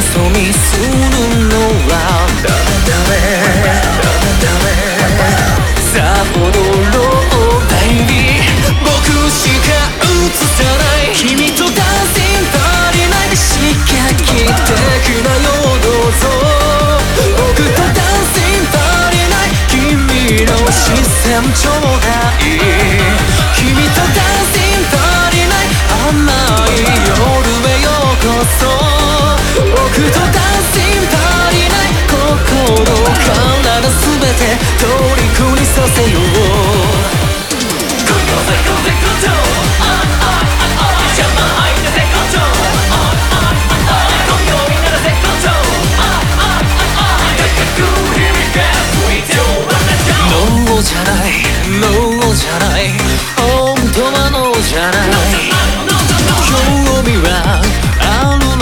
そ見するのはダメダメさほど老体に僕しか映さない君とダンスイン足りない仕掛けてくなよどうぞ僕とダンスイン足りない君の視線ちょうだい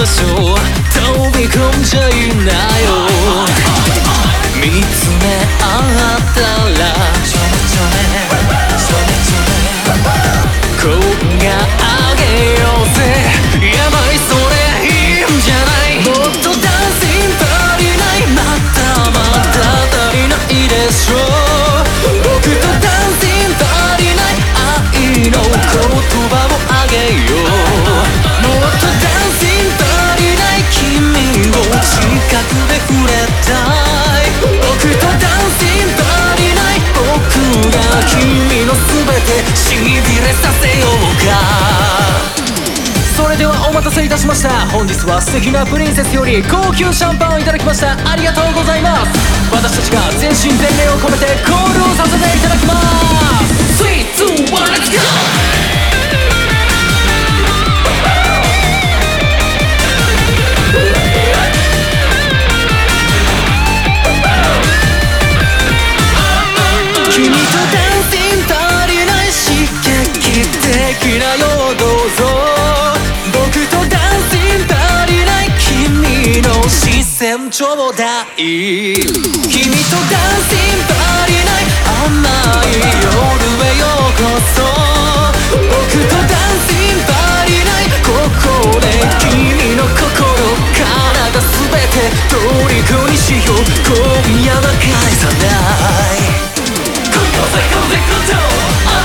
あるでしょ待たせいたしました。本日は素敵なプリンセスより高級シャンパンをいただきました。ありがとうございます。私たちが全身全霊を込めてコールをさせていただきます。ちょうだい君とダンシングバリない甘い夜へよう。こそ僕とダンシングバリないここで君の心体全て虜にしよう。今夜は返さない Go go go go go